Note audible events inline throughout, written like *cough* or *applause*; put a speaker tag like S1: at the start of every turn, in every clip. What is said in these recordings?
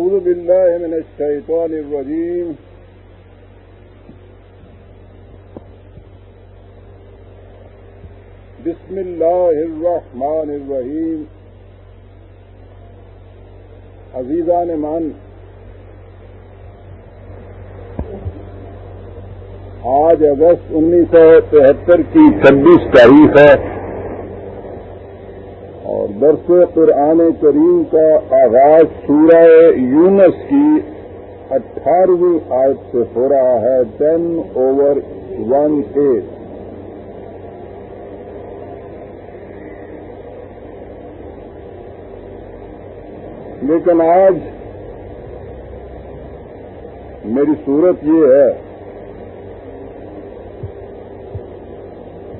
S1: أعوذ بالله من الشيطان الرجيم. بسم الله الرحمن الرحيم. عزیزان مان آج اگست انیس سو تہتر کی چھبیس تاریخ ہے. اور برس قرآن کریم کا آغاز سورہ یونس کی اٹھارہویں آیت سے ہو رہا ہے ٹین اوور ون ایٹ لیکن آج میری صورت یہ ہے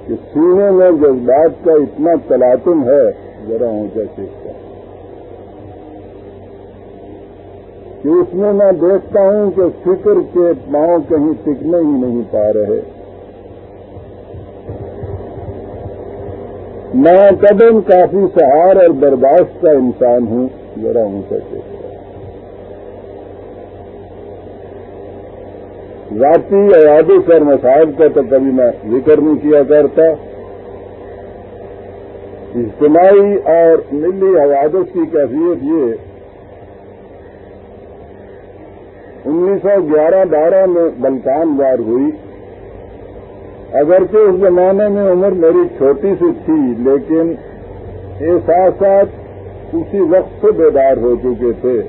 S1: کہ سینے میں جذبات کا اتنا تلاطم ہے ذرا اونچا چیز کہ اس میں میں دیکھتا ہوں کہ فکر کے پاؤں کہیں ٹکنے ہی نہیں پا رہے۔ میں قدم کافی سہار اور برداشت کا انسان ہوں۔ ذرا اونچا چیز ذاتی عیادت اور مسائل کا تو کبھی میں ذکر نہیں کیا کرتا۔ اجتماعی اور ملی حوادث کی کیفیت یہ انیس سو گیارہ بارہ میں بلکان وار ہوئی۔ اگرچہ اس زمانے میں عمر میری چھوٹی سی تھی، لیکن احساسات اسی وقت سے بیدار ہو چکے تھے۔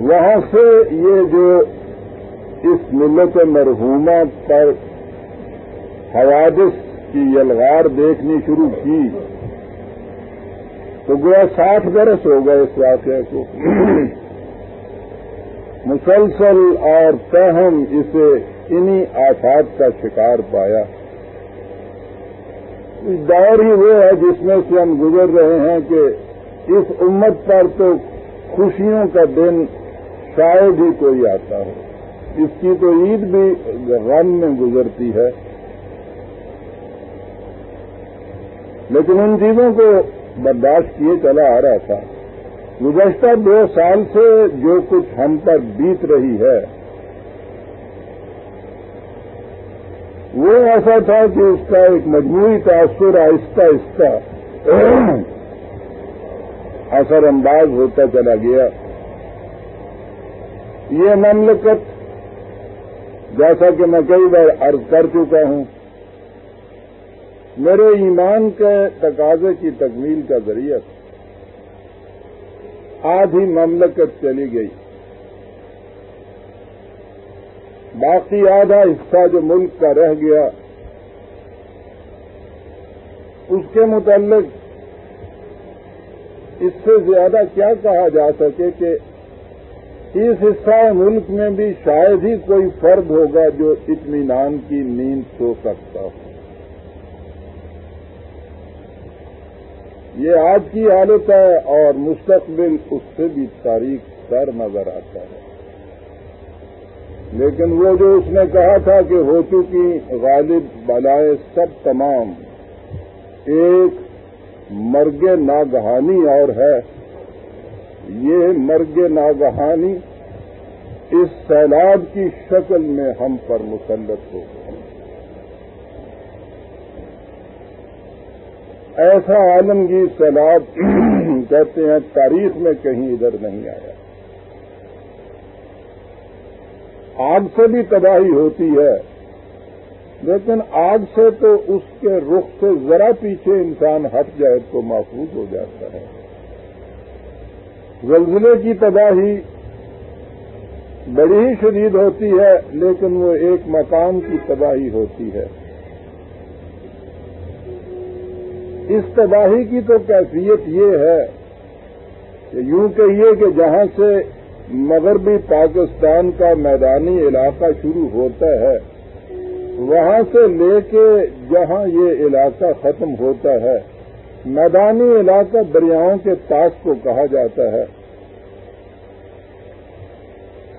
S1: وہاں سے یہ جو اس ملت مرحومہ پر حوادث کی یلغار دیکھنی شروع کی تو گویا ساٹھ برس ہو گئے اس واقعے کو۔ مسلسل اور تہم اسے انہی آفات کا شکار پایا۔ دور ہی وہ ہے جس میں سے ہم گزر رہے ہیں کہ اس امت پر تو خوشیوں کا دن شاید ہی کوئی آتا ہو۔ اس کی تو عید بھی غم میں گزرتی ہے۔ لیکن ان چیزوں کو برداشت کیے چلا آ رہا تھا۔ گزشتہ دو سال سے جو کچھ ہم پر بیت رہی ہے، وہ ایسا تھا کہ اس کا ایک مجموعی تاثر آہستہ آہستہ *clears throat* اثر انداز ہوتا چلا گیا۔ یہ مملکت، جیسا کہ میں کئی بار عرض کر چکا ہوں میرے ایمان کے تقاضے کی تکمیل کا ذریعہ آدھی مملکت چلی گئی۔ باقی آدھا حصہ جو ملک کا رہ گیا، اس کے متعلق اس سے زیادہ کیا کہا جا سکے کہ اس حصہ ملک میں بھی شاید ہی کوئی فرد ہوگا جو اطمینان کی نیند سو سکتا ہو۔ یہ آج کی حالت ہے اور مستقبل اس سے بھی تاریخ سر نظر آتا ہے۔ لیکن وہ جو اس نے کہا تھا کہ ہو چکی غالب بلائے سب تمام، ایک مرگ ناگہانی اور ہے۔ یہ مرگ ناگہانی اس سیلاب کی شکل میں ہم پر مسلط ہو۔ ایسا عالمگیر سیلاب *clears throat* کہتے ہیں، تاریخ میں کہیں ادھر نہیں آیا۔ آگ سے بھی تباہی ہوتی ہے، لیکن آگ سے تو اس کے رخ سے ذرا پیچھے انسان ہٹ جائے تو محفوظ ہو جاتا ہے۔ زلزلے کی تباہی بڑی ہی شدید ہوتی ہے، لیکن وہ ایک مکان کی تباہی ہوتی ہے۔ اس تباہی کی تو کیفیت یہ ہے کہ یوں کہیے کہ جہاں سے مغربی پاکستان کا میدانی علاقہ شروع ہوتا ہے، وہاں سے لے کے جہاں یہ علاقہ ختم ہوتا ہے، میدانی علاقہ دریاؤں کے پاس کو کہا جاتا ہے۔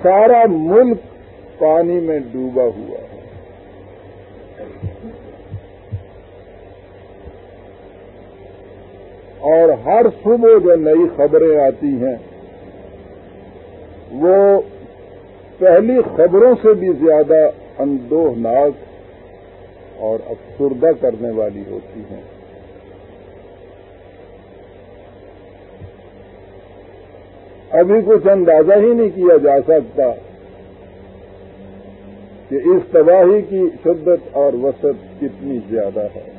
S1: سارا ملک پانی میں ڈوبا ہوا ہے۔ اور ہر صبح جو نئی خبریں آتی ہیں، وہ پہلی خبروں سے بھی زیادہ اندوہناک اور افسردہ کرنے والی ہوتی ہیں۔ ابھی کچھ اندازہ ہی نہیں کیا جا سکتا کہ اس تباہی کی شدت اور وسعت کتنی زیادہ ہے۔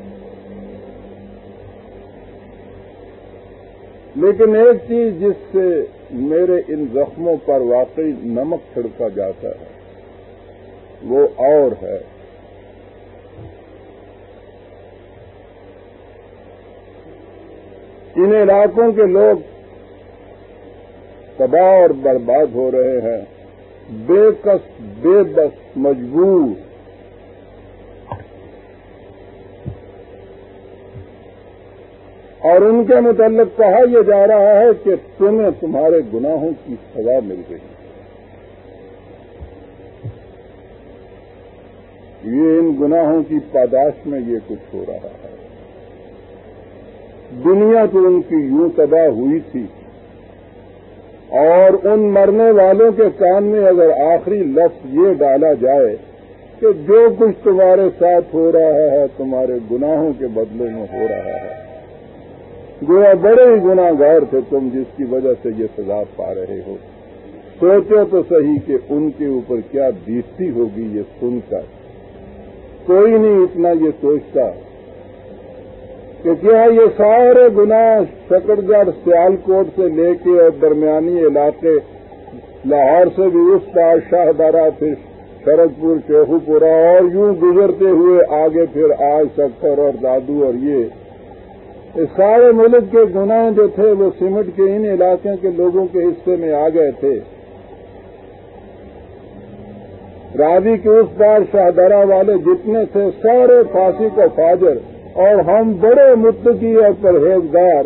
S1: لیکن ایک چیز جس سے میرے ان زخموں پر واقعی نمک چھڑکا جاتا ہے، وہ اور ہے۔ ان علاقوں کے لوگ تباہ اور برباد ہو رہے ہیں۔ بے کس، بے بس، مجبور۔ اور ان کے متعلق کہا یہ جا رہا ہے کہ تمہیں تمہارے گناہوں کی سزا مل گئی۔ یہ ان گناہوں کی پاداش میں یہ کچھ ہو رہا ہے۔ دنیا تو ان کی یوں تباہ ہوئی تھی۔ اور ان مرنے والوں کے کان میں اگر آخری لفظ یہ ڈالا جائے کہ جو کچھ تمہارے ساتھ ہو رہا ہے، تمہارے گناہوں کے بدلے میں ہو رہا ہے۔ گویا بڑے ہی گناہ گار تھے تم جس کی وجہ سے یہ سزا پا رہے ہو۔ سوچو تو صحیح کہ ان کے اوپر کیا بیستی ہوگی یہ سن کر۔ کوئی نہیں اتنا یہ سوچتا کہ کیا یہ سارے گناہ شکر گڑھ سیال کوٹ سے لے کے اور درمیانی علاقے لاہور سے بھی اس پار شاہ دارا پھر شرد پور چوہو پورا اور یوں گزرتے ہوئے آگے پھر آج سکھر اور دادو اور یہ سارے ملک کے گناہ جو تھے وہ سمٹ کے ان علاقے کے لوگوں کے حصے میں آ گئے تھے۔ راوی کے اس بار شاہدرا والے جتنے تھے سارے پھانسی کو فاجر، اور ہم بڑے متقی اور پرہیزگار،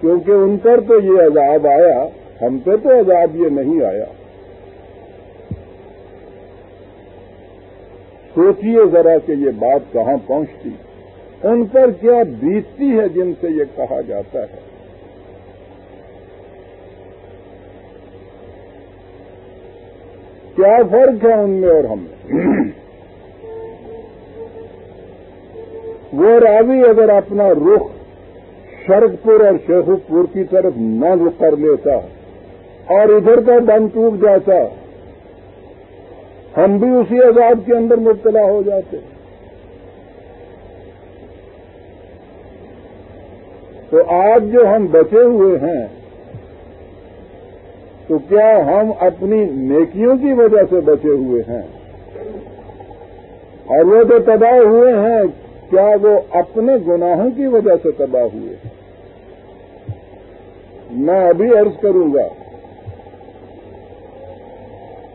S1: کیونکہ ان پر تو یہ عذاب آیا، ہم پہ تو عذاب یہ نہیں آیا۔ سوچیے ذرا کہ یہ بات کہاں پہنچتی۔ ان پر کیا بیتتی ہے جن سے یہ کہا جاتا ہے؟ کیا فرق ہے ان میں اور ہم میں؟ وہ راوی اگر اپنا رخ شرک پور اور شیخو پور کی طرف نہ کر لیتا اور ادھر کا دم ٹوٹ جاتا، ہم بھی اسی عذاب کے اندر مبتلا ہو جاتے۔ ہیں تو آج جو ہم بچے ہوئے ہیں، تو کیا ہم اپنی نیکیوں کی وجہ سے بچے ہوئے ہیں؟ اور وہ جو تباہ ہوئے ہیں، کیا وہ اپنے گناہوں کی وجہ سے تباہ ہوئے؟ میں ابھی عرض کروں گا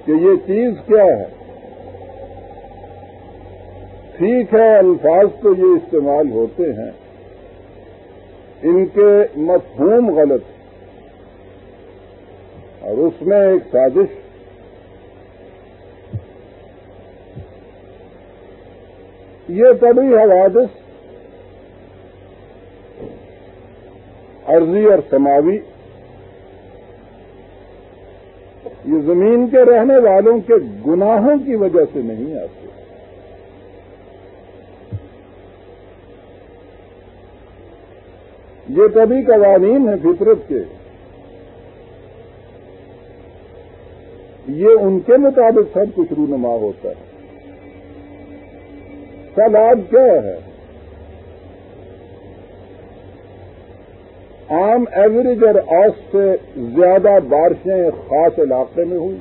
S1: کہ یہ چیز کیا ہے؟ ٹھیک ہے، الفاظ تو یہ استعمال ہوتے ہیں ان کے مفہوم غلط اور اس میں ایک سازش یہ کبھی حوادث، عرضی اور سماوی، یہ زمین کے رہنے والوں کے گناہوں کی وجہ سے نہیں آتے۔ یہ کبھی قوانین ہیں فطرت کے۔ یہ ان کے مطابق سب کچھ رونما ہوتا ہے۔ سوال کیا ہے؟ عام ایوریج اور آس سے زیادہ بارشیں خاص علاقے میں ہوئی۔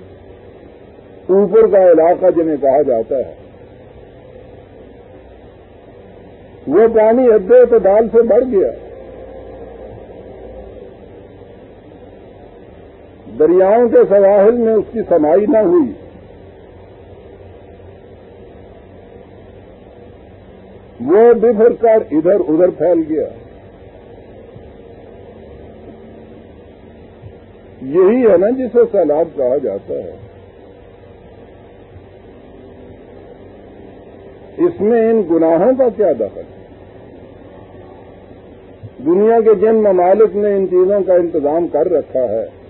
S1: اوپر کا علاقہ جنہیں کہا جاتا ہے۔ وہ پانی حد اعتدال سے بڑھ گیا۔ دریاؤں کے سواحل میں اس کی سمائی نہ ہوئی۔ وہ بفر کر ادھر ادھر پھیل گیا۔ یہی ہے نا جسے سیلاب کہا جاتا ہے۔ اس میں ان گناہوں کا کیا دخل؟ دنیا کے جن ممالک نے ان چیزوں کا انتظام کر رکھا ہے۔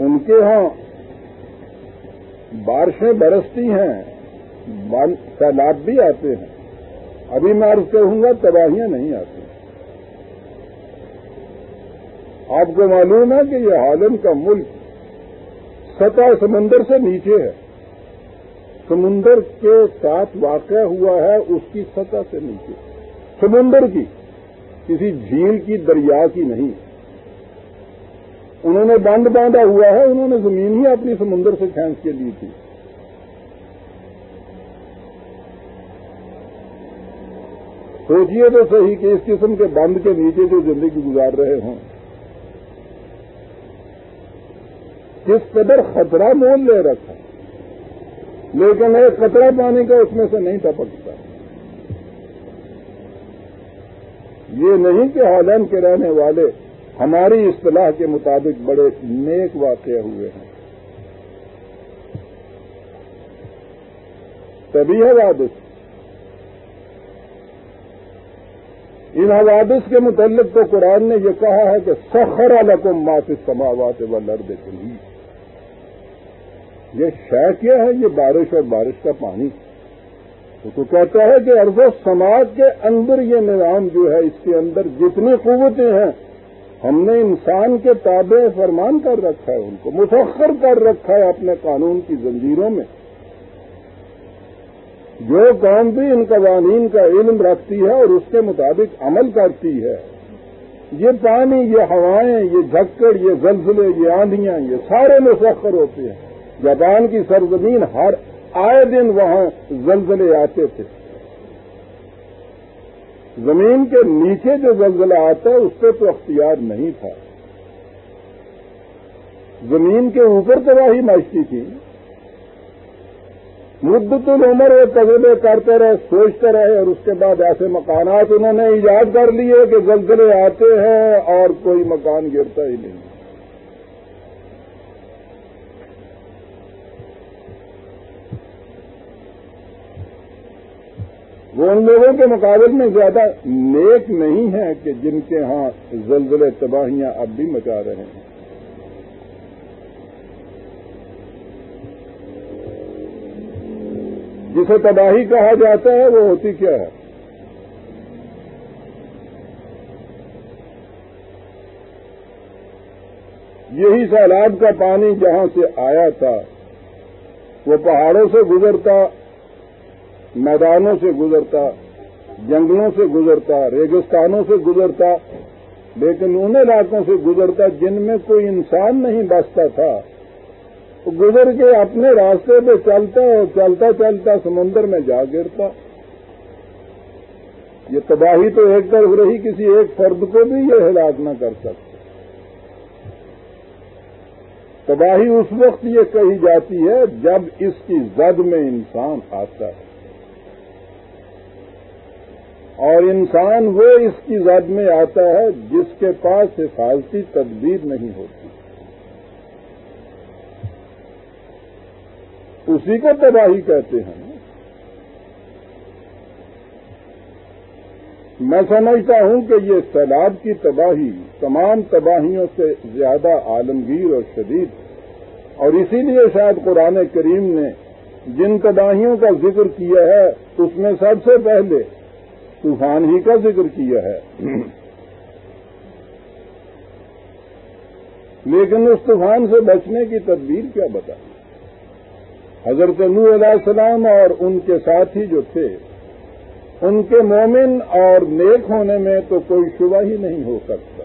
S1: ان کے ہاں بارشیں برستی ہیں سیلاب بھی آتے ہیں۔ ابھی میں عرض کہوں گا، تباہیاں نہیں آتی۔ آپ کو معلوم ہے کہ یہ عالم کا ملک سطح سمندر سے نیچے ہے۔ سمندر کے ساتھ واقع ہوا ہے اس کی سطح سے نیچے۔ سمندر کی، کسی جھیل کی دریا کی نہیں۔ انہوں نے بند باندھا ہوا ہے، انہوں نے زمین ہی اپنی سمندر سے کھینچ کے لی تھی۔ سوچیے تو صحیح کہ اس قسم کے بند کے نیچے جو زندگی گزار رہے ہوں۔ کس قدر خطرہ مول لے رکھا۔ لیکن ایک قطرہ پانی کا اس میں سے نہیں ٹپکتا۔ یہ نہیں کہ ہالینڈ کے رہنے والے ہماری اصطلاح کے مطابق بڑے نیک واقع ہوئے ہیں۔ تبھی حوادث ان حوادث کے متعلق تو قرآن نے یہ کہا ہے کہ سخر القم مات سماوات و لرد چلی یہ شہ کیا ہے؟ یہ بارش اور بارش کا پانی۔ تو کہتا ہے کہ ارض و سماج کے اندر یہ نظام جو ہے، اس کے اندر جتنی قوتیں ہیں ہم نے انسان کے تابع فرمان کر رکھا ہے ان کو مسخر کر رکھا ہے اپنے قانون کی زنجیروں میں۔ جو قوم بھی ان قوانین کا علم رکھتی ہے اور اس کے مطابق عمل کرتی ہے، یہ پانی، یہ ہوائیں، یہ جھکڑ، یہ زلزلے، یہ آندیاں یہ سارے مسخر ہوتے ہیں۔ جاپان کی سرزمین ہر آئے دن وہاں زلزلے آتے تھے۔ زمین کے نیچے جو زلزلہ آتا ہے، اس پہ تو اختیار نہیں تھا۔ زمین کے اوپر تباہی معاشی تھی۔ مدت العمر وہ تجربے کرتے رہے، سوچتے رہے، اور اس کے بعد ایسے مکانات انہوں نے ایجاد کر لیے کہ زلزلے آتے ہیں اور کوئی مکان گرتا ہی نہیں۔ وہ ان لوگوں کے مقابل میں زیادہ نیک نہیں ہے کہ جن کے ہاں زلزلے تباہیاں اب بھی مچا رہے ہیں۔ جسے تباہی کہا جاتا ہے، وہ ہوتی کیا ہے؟ یہی سیلاب کا پانی جہاں سے آیا تھا، وہ پہاڑوں سے گزرتا میدانوں سے گزرتا، جنگلوں سے گزرتا، ریگستانوں سے گزرتا، لیکن ان علاقوں سے گزرتا جن میں کوئی انسان نہیں بستا تھا۔ وہ گزر کے اپنے راستے پہ چلتا اور چلتا چلتا سمندر میں جا گرتا۔ یہ تباہی تو ایک طرف رہی، کسی ایک فرد کو بھی یہ ہلاک نہ کر سکتے تباہی اس وقت یہ کہی جاتی ہے جب اس کی زد میں انسان آتا ہے۔ اور انسان وہ اس کی زد میں آتا ہے جس کے پاس حفاظتی تدبیر نہیں ہوتی۔ اسی کو تباہی کہتے ہیں۔ میں سمجھتا ہوں کہ یہ سیلاب کی تباہی تمام تباہیوں سے زیادہ عالمگیر اور شدید اور اسی لیے شاید قرآن کریم نے جن تباہیوں کا ذکر کیا ہے، اس میں سب سے پہلے طوفان ہی کا ذکر کیا ہے۔ لیکن اس طوفان سے بچنے کی تدبیر کیا بتا؟ حضرت نو علیہ السلام اور ان کے ساتھی جو تھے، ان کے مومن اور نیک ہونے میں تو کوئی شبہ ہی نہیں ہو سکتا۔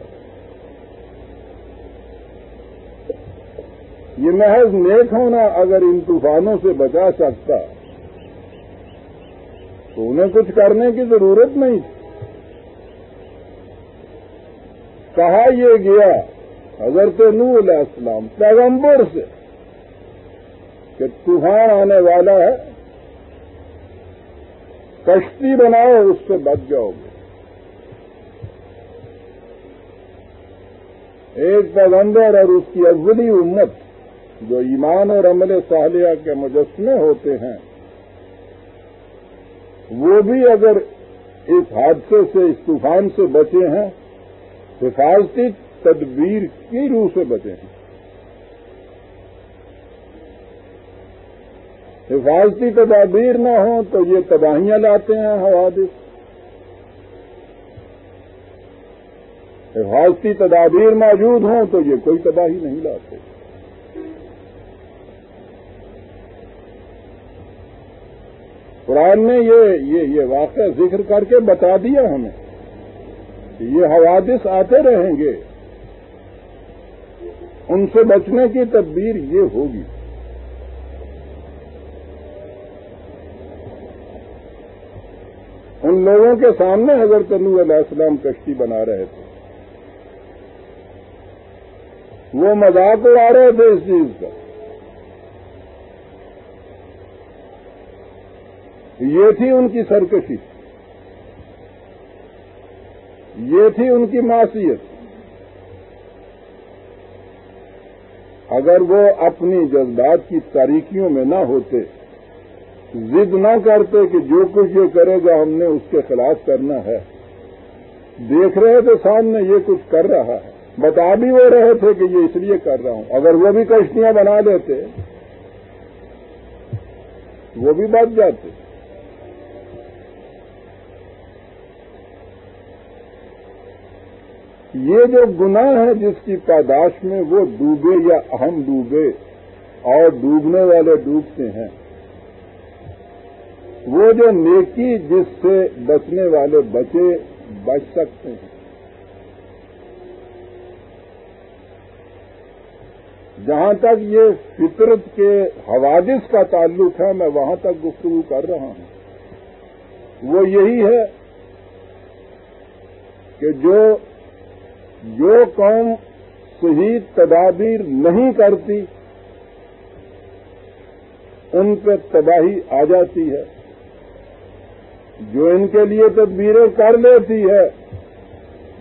S1: یہ محض نیک ہونا اگر ان طوفانوں سے بچا سکتا تو انہیں کچھ کرنے کی ضرورت نہیں۔ کہا یہ گیا حضرت نو علیہ السلام پیغمبر سے کہ طوفان آنے والا ہے، کشتی بناؤ، اس سے بچ جاؤ۔ گے ایک پیغمبر اور اس کی اولی امت جو ایمان اور عمل صالحہ کے مجسمے ہوتے ہیں وہ بھی اگر اس حادثے سے، اس طوفان سے بچے ہیں، حفاظتی تدبیر کی روح سے بچے ہیں۔ حفاظتی تدابیر نہ ہوں تو یہ تباہیاں لاتے ہیں حوادث۔ حفاظتی تدابیر موجود ہوں تو یہ کوئی تباہی نہیں لاتے۔ قرآن نے یہ یہ یہ واقعہ ذکر کر کے بتا دیا ہمیں یہ حوادث آتے رہیں گے۔ ان سے بچنے کی تدبیر یہ ہوگی۔ ان لوگوں کے سامنے حضرت نو علیہ السلام کشتی بنا رہے تھے۔ وہ مذاق اڑا رہے تھے اس چیز کا۔ یہ تھی ان کی سرکشی، یہ تھی ان کی معاشیت اگر وہ اپنی جذبات کی تاریکیوں میں نہ ہوتے، ضد نہ کرتے کہ جو کچھ یہ کرے گا ہم نے اس کے خلاف کرنا ہے۔ دیکھ رہے تھے سامنے یہ کچھ کر رہا ہے۔ بتا بھی وہ رہے تھے کہ یہ اس لیے کر رہا ہوں۔ اگر وہ بھی کشتیاں بنا لیتے وہ بھی بچ جاتے۔ یہ جو گناہ ہے جس کی پیداش میں وہ ڈوبے یا اہم ڈوبے اور ڈوبنے والے ڈوبتے ہیں، وہ جو نیکی جس سے بچنے والے بچے بچ سکتے ہیں۔ جہاں تک یہ فطرت کے حوادث کا تعلق ہے، میں وہاں تک گفتگو کر رہا ہوں۔ وہ یہی ہے کہ جو جو قوم صحیح تدابیر نہیں کرتی، ان پہ تباہی آ جاتی ہے۔ جو ان کے لیے تدبیریں کر لیتی ہے،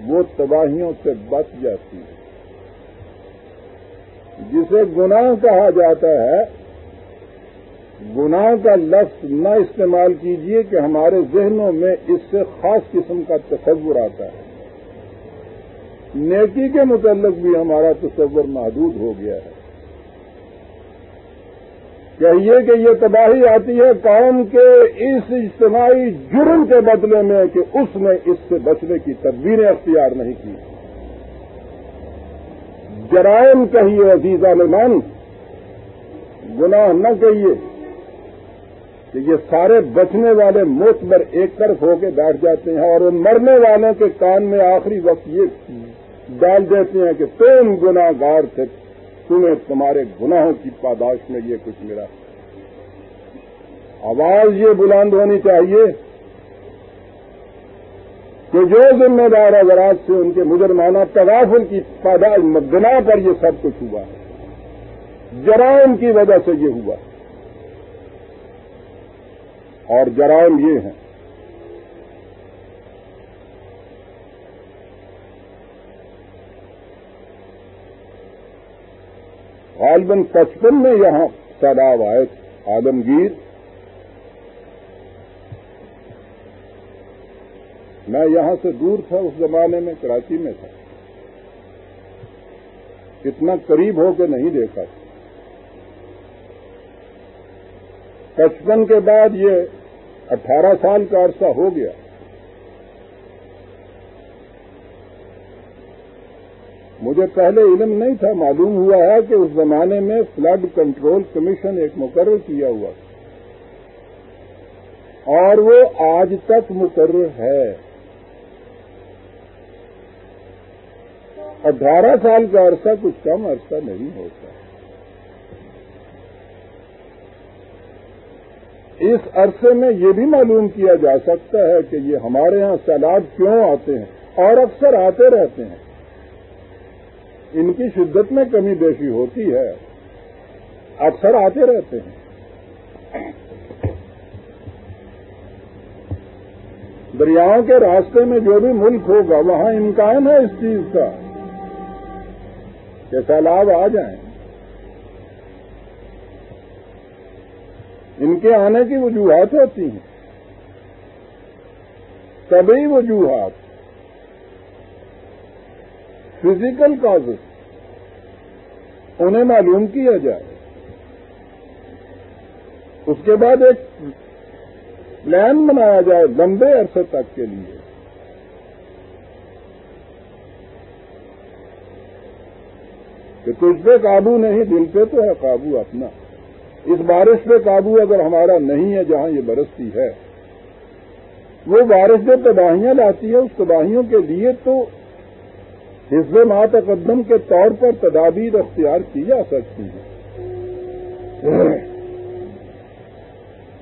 S1: وہ تباہیوں سے بچ جاتی ہے۔ جسے گناہ کہا جاتا ہے، گناہ کا لفظ نہ استعمال کیجیے کہ ہمارے ذہنوں میں اس سے خاص قسم کا تصور آتا ہے۔ نیکی کے متعلق بھی ہمارا تصور محدود ہو گیا ہے۔ کہیے کہ یہ تباہی آتی ہے قوم کے اس اجتماعی جرم کے بدلے میں کہ اس نے اس سے بچنے کی تدبیریں اختیار نہیں کی۔ جرائم کہیے عزیز عالمان، گناہ نہ کہیے کہ یہ سارے بچنے والے موت پر ایک طرف ہو کے بیٹھ جاتے ہیں اور ان مرنے والوں کے کان میں آخری وقت یہ ڈال دیتے ہیں کہ تم گناہ گار تھے۔ تمہیں تمہارے گناہوں کی پاداش میں یہ کچھ ملا۔ آواز یہ بلند ہونی چاہیے کہ جو ذمہ دار حضرات سے ان کے مجرمانہ تغافل کی تعداد بنا پر یہ سب کچھ ہوا ہے، جرائم کی وجہ سے یہ ہوا اور جرائم یہ ہیں غالباً پچپن میں یہاں سیلاب آئے عالمگیر میں یہاں سے دور تھا، اس زمانے میں کراچی میں تھا۔ اتنا قریب ہو کے نہیں دیکھا۔ پچپن کے بعد یہ اٹھارہ سال کا عرصہ ہو گیا۔ مجھے پہلے علم نہیں تھا، معلوم ہوا ہے کہ اس زمانے میں فلڈ کنٹرول کمیشن ایک مقرر کیا ہوا۔ اور وہ آج تک مقرر ہے۔ اٹھارہ سال کا عرصہ کچھ کم عرصہ نہیں ہوتا۔ اس عرصے میں یہ بھی معلوم کیا جا سکتا ہے کہ یہ ہمارے ہاں سیلاب کیوں آتے ہیں اور اکثر آتے رہتے ہیں۔ ان کی شدت میں کمی بیشی ہوتی ہے، اکثر آتے رہتے ہیں۔ دریاؤں کے راستے میں جو بھی ملک ہوگا، وہاں امکان ہے اس چیز کا کہ سیلاب آ جائیں۔ ان کے آنے کی وجوہات ہوتی ہیں۔ طبی وجوہات فزیکل کاز انہیں معلوم کیا جائے۔ اس کے بعد ایک پلان بنایا جائے لمبے عرصے تک کے لیے۔ کہ تجھ پہ قابو نہیں، دل پہ تو ہے قابو اپنا۔ اس بارش پہ قابو اگر ہمارا نہیں ہے، جہاں یہ برستی ہے۔ وہ بارش جو تباہیاں لاتی ہے، اس تباہیوں کے لیے تو حزب ماتقدم کے طور پر تدابیر اختیار کی جا سکتی ہے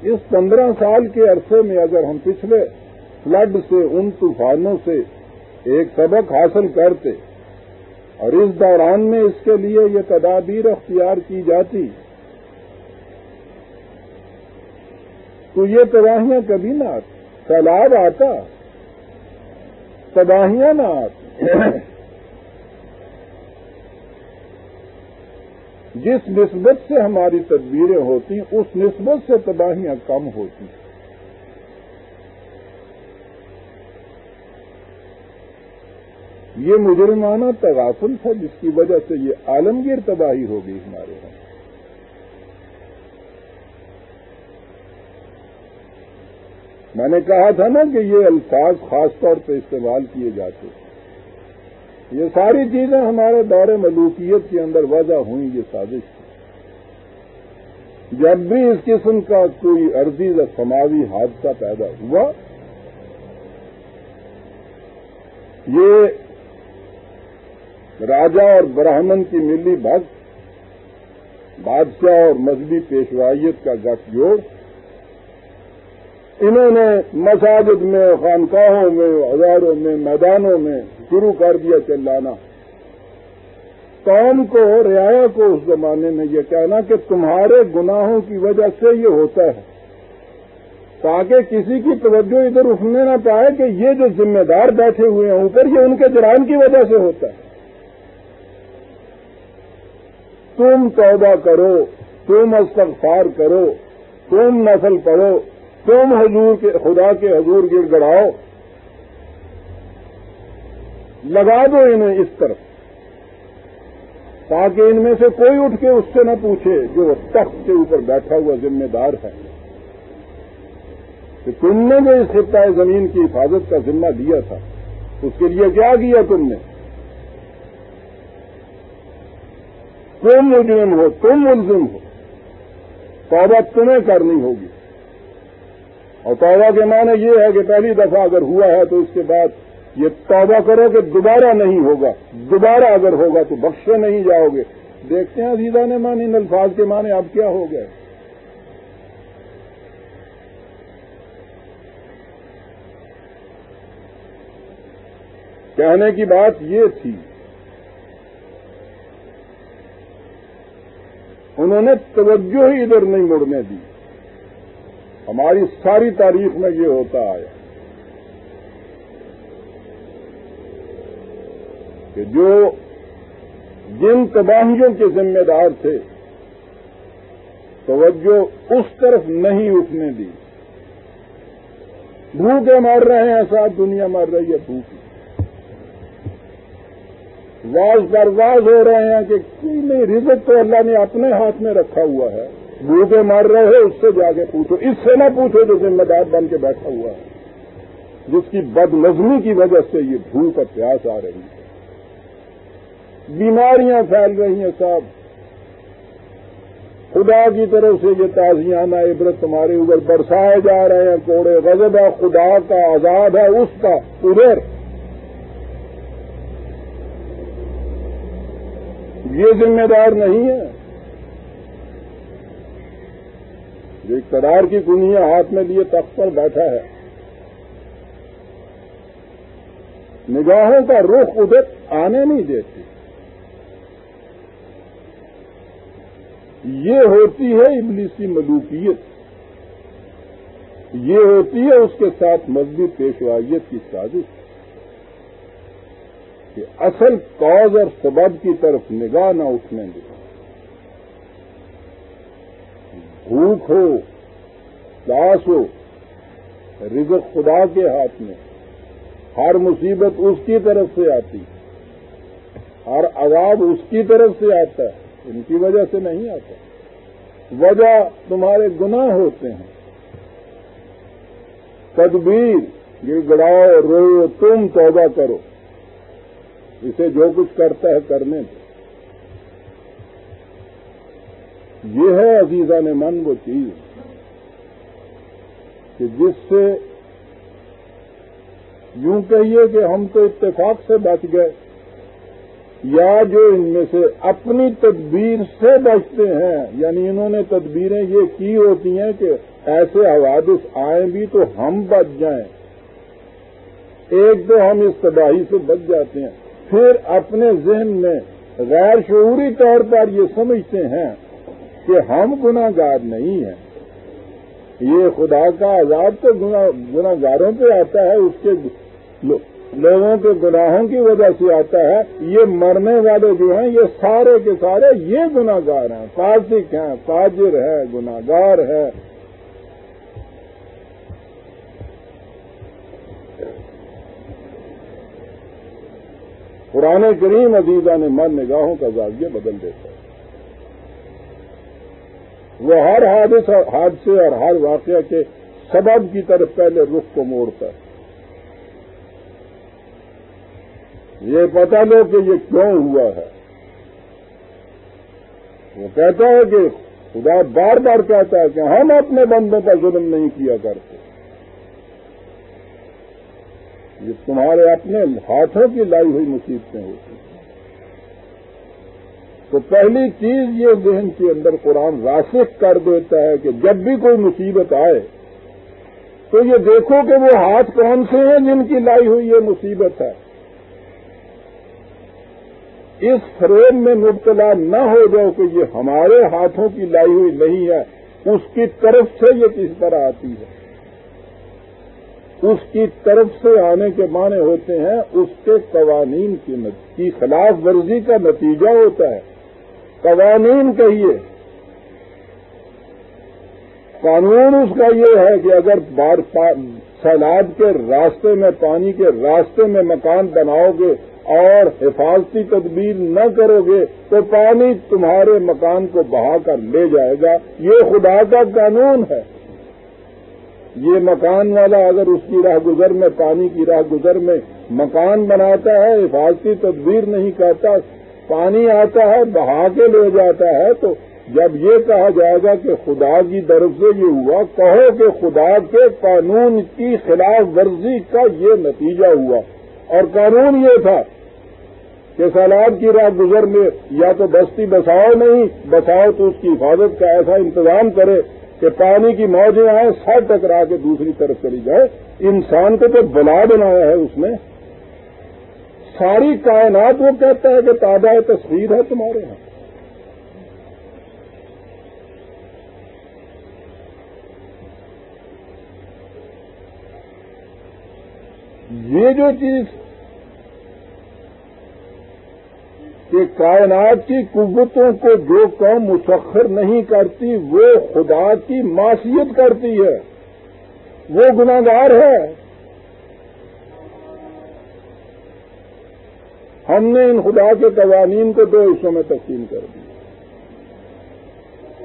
S1: اس پندرہ سال کے عرصے میں اگر ہم پچھلے فلڈ سے ان طوفانوں سے ایک سبق حاصل کرتے اور اس دوران میں اس کے لیے یہ تدابیر اختیار کی جاتی، تو یہ تباہیاں کبھی نہ آتی، سیلاب آتا، تباہیاں نہ آتی۔ جس نسبت سے ہماری تدبیریں ہوتی اس نسبت سے تباہیاں کم ہوتی یہ مجرمانہ تغافل تھا، جس کی وجہ سے یہ عالمگیر تباہی ہو گئی ہمارے یہاں میں نے کہا تھا نا کہ یہ الفاظ خاص طور پہ استعمال کیے جاتے ہیں۔ یہ ساری چیزیں ہمارے دور ملوکیت کے اندر وضع ہوئی یہ سازش جب بھی اس قسم کا کوئی عرضی یا سماوی حادثہ پیدا ہوا، یہ راجا اور براہمن کی ملی بھگ، بادشاہ اور مذہبی پیشوائیت کا گٹھ جوڑ انہوں نے مساجد میں، خانقاہوں میں ہزاروں میں، میدانوں میں شروع کر دیا چلانا قوم کو، رعایا کو اس زمانے میں یہ کہنا کہ تمہارے گناہوں کی وجہ سے یہ ہوتا ہے۔ تاکہ کسی کی توجہ ادھر اٹھنے نہ پائے کہ یہ جو ذمہ دار بیٹھے ہوئے ہیں اوپر، یہ ان کے جرائم کی وجہ سے ہوتا ہے۔ تم توبہ کرو، تم استغفار کرو، تم نسل پڑھو تم حضور کے خدا کے حضور گر گڑاؤ لگا دو انہیں اس طرف۔ تاکہ ان میں سے کوئی اٹھ کے اس سے نہ پوچھے جو تخت کے اوپر بیٹھا ہوا ذمہ دار ہے۔ کہ تم نے جو اس خطہ زمین کی حفاظت کا ذمہ دیا تھا، اس کے لیے کیا کیا تم نے؟ تم مجرم ہو، تم ملزم ہو۔ توبہ تمہیں کرنی ہوگی۔ اور توبہ کے معنی یہ ہے کہ پہلی دفعہ اگر ہوا ہے تو اس کے بعد یہ توبہ کرو کہ دوبارہ نہیں ہوگا۔ دوبارہ اگر ہوگا تو بخشے نہیں جاؤ گے۔ دیکھتے ہیں عزیزہ نے مانی ان الفاظ کے معنی اب کیا ہو گئے کہنے کی بات یہ تھی۔ انہوں نے توجہ ہی ادھر نہیں مڑنے دی۔ ہماری ساری تاریخ میں یہ ہوتا آیا کہ جو جن تباہیوں کے ذمہ دار تھے، توجہ اس طرف نہیں اٹھنے دی۔ بھوکے مر رہے ہیں، ساتھ دنیا مر رہی ہے بھوک واز پرواز ہو رہے ہیں کہ کوئی نہیں، رزق تو اللہ نے اپنے ہاتھ میں رکھا ہوا ہے۔ بھوکے مار رہے ہو اس سے جا کے پوچھو۔ اس سے نہ پوچھو جو ذمہ دار بن کے بیٹھا ہوا ہے۔ جس کی بد نظمی کی وجہ سے یہ بھوک اور پیاس آ رہی ہے۔ بیماریاں پھیل رہی ہیں صاحب خدا کی طرف سے یہ تازیانہ عبرت تمہارے اوپر برسائے جا رہے ہیں۔ کوڑے غضب ہے، خدا کا آزاد ہے، اس کا ادھر۔ یہ ذمہ دار نہیں ہے۔ جو اقتدار کی کنیا ہاتھ میں لیے تخت پر بیٹھا ہے۔ نگاہوں کا رخ ادھر آنے نہیں دیتی۔ یہ ہوتی ہے ابلیسی ملوکیت۔ یہ ہوتی ہے اس کے ساتھ مذہبی پیشوائیت کی سازش۔ کہ اصل کاز اور سبب کی طرف نگاہ نہ اٹھنے دے۔ بھوک ہو پیاس ہو، رزق خدا کے ہاتھ میں۔ ہر مصیبت اس کی طرف سے آتی، ہر عذاب اس کی طرف سے آتا ہے ان کی وجہ سے نہیں آتا۔ وجہ تمہارے گناہ ہوتے ہیں۔ تدبیر گڑ گڑاؤ رو تم توبہ کرو۔ اسے جو کچھ کرتا ہے کرنے دو۔ یہ ہے عزیزہ نے من وہ چیز کہ جس سے یوں کہیے کہ ہم تو اتفاق سے بچ گئے یا جو ان میں سے اپنی تدبیر سے بچتے ہیں یعنی انہوں نے تدبیریں یہ کی ہوتی ہیں کہ ایسے حوادث آئیں بھی تو ہم بچ جائیں۔ ایک تو ہم اس تباہی سے بچ جاتے ہیں۔ پھر اپنے ذہن میں غیر شعوری طور پر یہ سمجھتے ہیں کہ ہم گناگار نہیں ہیں۔ یہ خدا کا عذاب تو گناگاروں پہ آتا ہے، اس کے لوگوں کے گناہوں کی وجہ سے آتا ہے۔ یہ مرنے والے جو ہیں، یہ سارے کے سارے یہ گناگار ہیں۔ فاسق ہیں، فاجر ہے گناگار ہے پرانے کریم عزیزہ نے من نگاہوں کا زاویہ بدل دیتا وہ ہر حادثے اور ہر واقعہ کے سبب کی طرف پہلے رخ کو موڑتا ہے۔ یہ پتا لو کہ یہ کیوں ہوا ہے۔ وہ کہتا ہے کہ خدا بار بار کہتا ہے کہ ہم اپنے بندوں کا ظلم نہیں کیا کرتے۔ یہ تمہارے اپنے ہاتھوں کی لائی ہوئی مصیبتیں ہوتی ہیں۔ تو پہلی چیز یہ ذہن کے اندر قرآن راسک کر دیتا ہے کہ جب بھی کوئی مصیبت آئے تو یہ دیکھو کہ وہ ہاتھ کون سے ہیں جن کی لائی ہوئی یہ مصیبت ہے۔ اس فریب میں مبتلا نہ ہو جاؤ کہ یہ ہمارے ہاتھوں کی لائی ہوئی نہیں ہے، اس کی طرف سے یہ کس طرح آتی ہے۔ اس کی طرف سے آنے کے معنی ہوتے ہیں اس کے قوانین کی خلاف ورزی کا نتیجہ ہوتا ہے۔ قوانین کہیے۔ قانون اس کا یہ ہے کہ اگر بار سیلاب کے راستے میں، پانی کے راستے میں مکان بناؤ گے اور حفاظتی تدبیر نہ کرو گے، تو پانی تمہارے مکان کو بہا کر لے جائے گا۔ یہ خدا کا قانون ہے۔ یہ مکان والا اگر اس کی راہ گزر میں، پانی کی راہ گزر میں مکان بناتا ہے، حفاظتی تدبیر نہیں کرتا پانی آتا ہے، بہا کے لے جاتا ہے، تو جب یہ کہا جائے گا کہ خدا کی طرف سے یہ ہوا، کہو کہ خدا کے قانون کی خلاف ورزی کا یہ نتیجہ ہوا۔ اور قانون یہ تھا کہ سیلاب کی راہ گزر میں یا تو بستی بساؤ نہیں، بساؤ تو اس کی حفاظت کا ایسا انتظام کرے کہ پانی کی موجیں آئیں، سر ٹکرا کے دوسری طرف چلی جائے۔ انسان کو تو بلا بنایا ہے اس نے۔ ساری کائنات وہ کہتا ہے کہ تازہ تصویر ہے تمہارے یہاں یہ جو چیز کہ کائنات کی قوتوں کو جو قوم مسخر نہیں کرتی، وہ خدا کی معاشیت کرتی ہے۔ وہ گناگار ہے۔ ہم نے ان خدا کے قوانین کو دو حصوں میں تقسیم کر دیا۔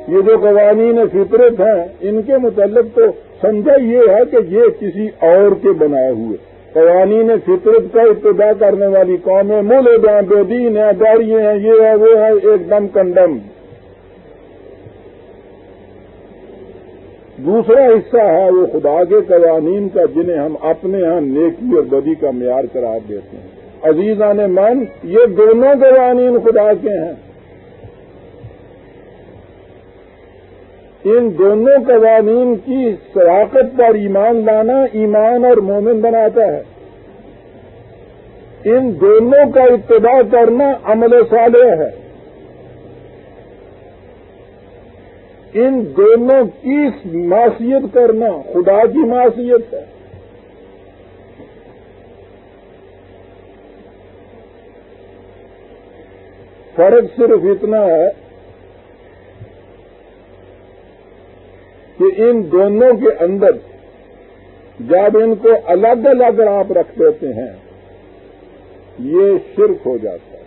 S1: یہ جو قوانین فطرت ہیں، ان کے متعلق تو سمجھا یہ ہے کہ یہ کسی اور کے بنائے ہوئے۔ قوانین فطرت کا ابتدا کرنے والی قومیں مول ہیں بے دین ہیں داڑیے ہیں، یہ ہے وہ ہے ایک دم کنڈم دوسرا حصہ ہے وہ خدا کے قوانین کا، جنہیں ہم اپنے ہاں نیکی اور بدی کا معیار قرار دیتے ہیں۔ عزیزہ نے من، یہ دونوں قوانین خدا کے ہیں۔ ان دونوں قوانین کی شراکت پر ایمان لانا ایمان اور مومن بناتا ہے۔ ان دونوں کا اتباع کرنا عمل صالح ہے۔ ان دونوں کی معاشیت کرنا خدا کی معاشیت ہے۔ فرق صرف اتنا ہے کہ ان دونوں کے اندر جب ان کو الگ الگ آپ رکھ دیتے ہیں، یہ شرک ہو جاتا ہے۔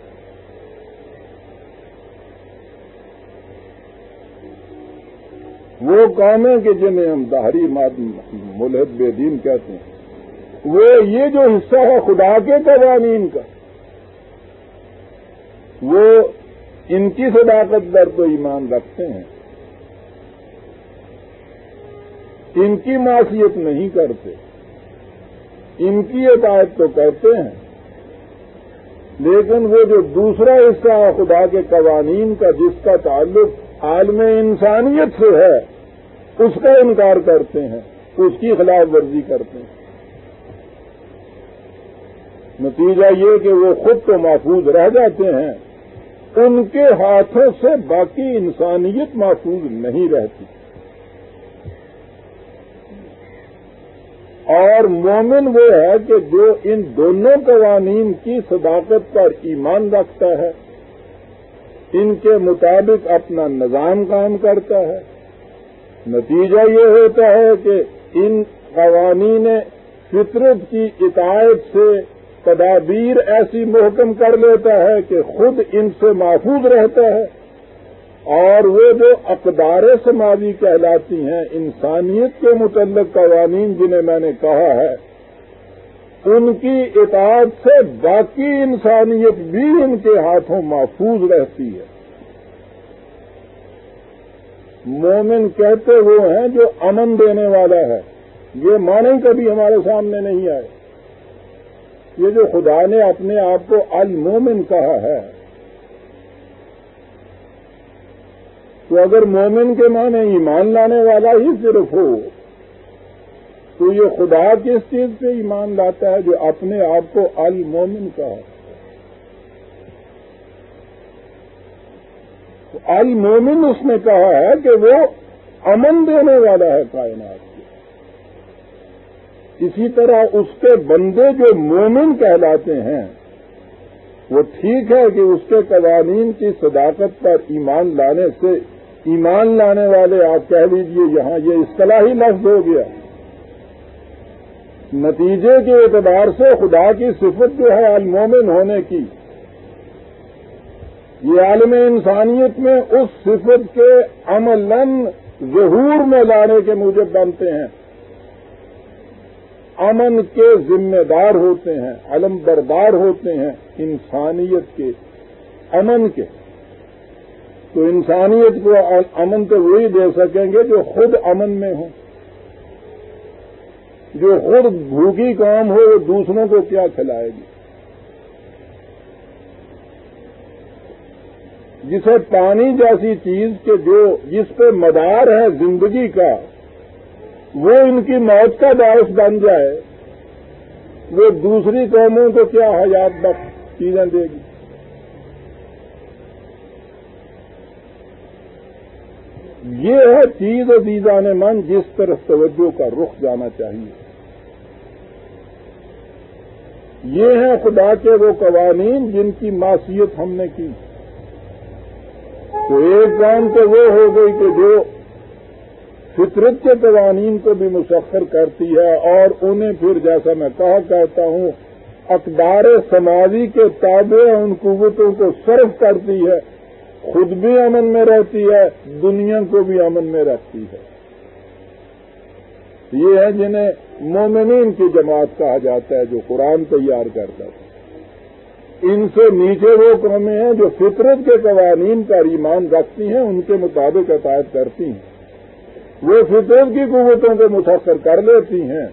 S1: وہ قومیں کہ جنہیں ہم دہری ملحد بے دین کہتے ہیں؟ وہ یہ جو حصہ ہے خدا کے قوانین کا۔ وہ ان کی صداقت در تو ایمان رکھتے ہیں۔ ان کی معاشیت نہیں کرتے۔ ان کی عطایت تو کرتے ہیں۔ لیکن وہ جو دوسرا حصہ ہے خدا کے قوانین کا، جس کا تعلق عالم انسانیت سے ہے، اس کا انکار کرتے ہیں، اس کی خلاف ورزی کرتے ہیں۔ نتیجہ یہ کہ وہ خود تو محفوظ رہ جاتے ہیں۔ ان کے ہاتھوں سے باقی انسانیت محفوظ نہیں رہتی۔ اور مومن وہ ہے کہ جو ان دونوں قوانین کی صداقت پر ایمان رکھتا ہے، ان کے مطابق اپنا نظام قائم کرتا ہے۔ نتیجہ یہ ہوتا ہے کہ ان قوانین فطرت کی اطاعت سے تدابیر ایسی محکم کر لیتا ہے کہ خود ان سے محفوظ رہتا ہے اور وہ جو اقدار سماجی کہلاتی ہیں، انسانیت کے متعلق قوانین جنہیں میں نے کہا ہے، ان کی اطاعت سے باقی انسانیت بھی ان کے ہاتھوں محفوظ رہتی ہے۔ مومن کہتے وہ ہیں جو امن دینے والا ہے۔ یہ معنی کبھی ہمارے سامنے نہیں آئے۔ یہ جو خدا نے اپنے آپ کو المومن کہا ہے، تو اگر مومن کے معنی ایمان لانے والا ہی صرف ہو، تو یہ خدا کس چیز پہ ایمان لاتا ہے جو اپنے آپ کو المومن کہا المومن اس نے کہا ہے کہ وہ امن دینے والا ہے کائنات۔ اسی طرح اس کے بندے جو مومن کہلاتے ہیں، وہ ٹھیک ہے کہ اس کے قوانین کی صداقت پر ایمان لانے سے، ایمان لانے والے آپ کہہ لیجیے یہاں یہ اصطلاحی لفظ ہو گیا۔ نتیجے کے اعتبار سے خدا کی صفت جو ہے المومن ہونے کی۔ یہ عالم انسانیت میں اس صفت کے عملاً ظہور میں لانے کے موجب بنتے ہیں۔ امن کے ذمہ دار ہوتے ہیں، علم بردار ہوتے ہیں انسانیت کے، امن کے۔ تو انسانیت کو امن تو وہی دے سکیں گے جو خود امن میں ہوں۔ جو خود بھوکی کام ہو، وہ دوسروں کو کیا کھلائے گی؟ جسے پانی جیسی چیز کے جو، جس پہ مدار ہے زندگی کا وہ ان کی موت کا باعث بن جائے، وہ دوسری قوموں کو کیا حیات بخش چیزیں دے گی؟ یہ ہے چیز عزیزان من جس طرح توجہ کا رخ جانا چاہیے۔ یہ ہے خدا کے وہ قوانین جن کی معصیت ہم نے کی۔ تو ایک کام تو وہ ہو گئی کہ جو فطرت کے قوانین کو بھی مسخر کرتی ہے اور انہیں پھر جیسا میں کہا کہتا ہوں، اقدار سماجی کے تابع ان قوتوں کو صرف کرتی ہے، خود بھی امن میں رہتی ہے، دنیا کو بھی امن میں رکھتی ہے۔ یہ ہے جنہیں مومنین کی جماعت کہا جاتا ہے جو قرآن تیار کرتا ہے۔ ان سے نیچے وہ قومیں ہیں جو فطرت کے قوانین کا ایمان رکھتی ہیں، ان کے مطابق عطایت کرتی ہیں۔ وہ فطرت کی قوتوں کو متاثر کر لیتی ہیں۔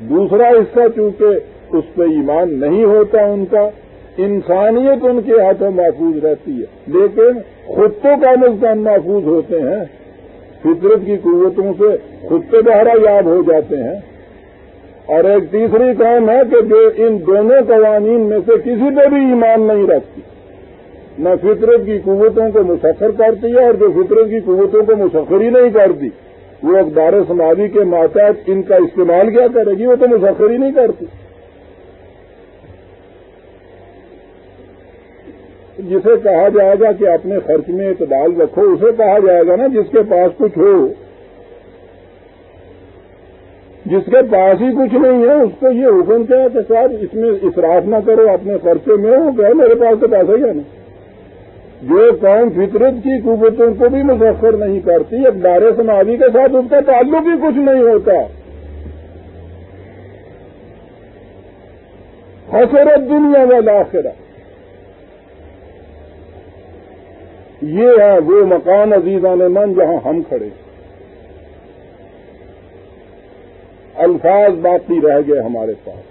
S1: دوسرا حصہ چونکہ اس پہ ایمان نہیں ہوتا ان کا، انسانیت ان کے ہاتھوں محفوظ رہتی ہے۔ لیکن خود تو کم از کم محفوظ ہوتے ہیں۔ فطرت کی قوتوں سے خود تو بہرا یاد ہو جاتے ہیں۔ اور ایک تیسری کام ہے کہ جو ان دونوں قوانین میں سے کسی پہ بھی ایمان نہیں رکھتی۔ نہ فطرت کی قوتوں کو مسخر کرتی ہے اور جو فطرت کی قوتوں کو مسخر ہی نہیں کرتی، وہ اقدار سماجی کے ماتحت ان کا استعمال کیا کرے گی وہ تو مسخر ہی نہیں کرتی۔ جسے کہا جائے گا کہ اپنے خرچ میں اعتدال رکھو، اسے کہا جائے گا نا جس کے پاس کچھ ہو۔ جس کے پاس ہی کچھ نہیں ہے، اس کو یہ حکم کیا کہ صاحب اس میں اصراف نہ کرو، اپنے خرچے میں وہ کہ میرے پاس تو پیسہ ہی ہے نہیں جو قوم فطرت کی قوتوں کو بھی مسفر نہیں کرتی اقدار سماجی کے ساتھ اس کا تعلق ہی کچھ نہیں ہوتا۔ حسرت دنیا میں لاخرہ یہ ہے وہ مکان عزیزان من جہاں ہم کھڑے۔ الفاظ باقی رہ گئے ہمارے پاس۔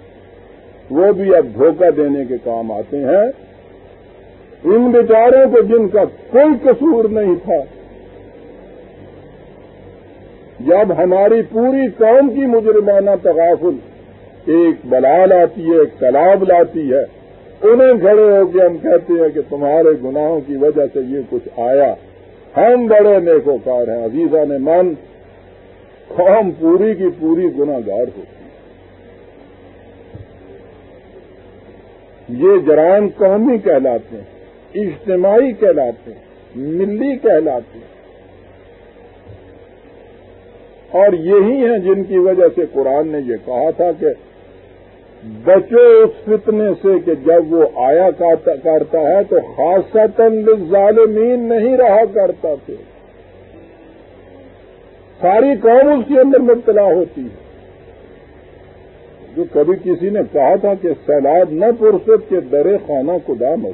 S1: وہ بھی اب دھوکہ دینے کے کام آتے ہیں۔ ان بیچاروں کو جن کا کوئی قصور نہیں تھا۔ جب ہماری پوری قوم کی مجرمانہ تغافل ایک بلال آتی ہے، ایک تالاب لاتی ہے، انہیں کھڑے ہو کے ہم کہتے ہیں کہ تمہارے گناہوں کی وجہ سے یہ کچھ آیا۔ ہم بڑے نیکوکار ہیں، عزیزہ نے من، قوم پوری کی پوری گناگار ہوتی یہ جرائم قومی کہلاتے ہیں۔ اجتماعی کہلاتے ہیں، ملی کہلاتے ہیں۔ اور یہی ہیں جن کی وجہ سے قرآن نے یہ کہا تھا کہ بچو اس فتنے سے کہ جب وہ آیا کرتا ہے تو خاص ظالمین نہیں رہا کرتا تھے۔ ساری قوم اس کے اندر مبتلا ہوتی ہے۔ جو کبھی کسی نے کہا تھا کہ سیلاب نہ پرست کے درے خانہ کو دام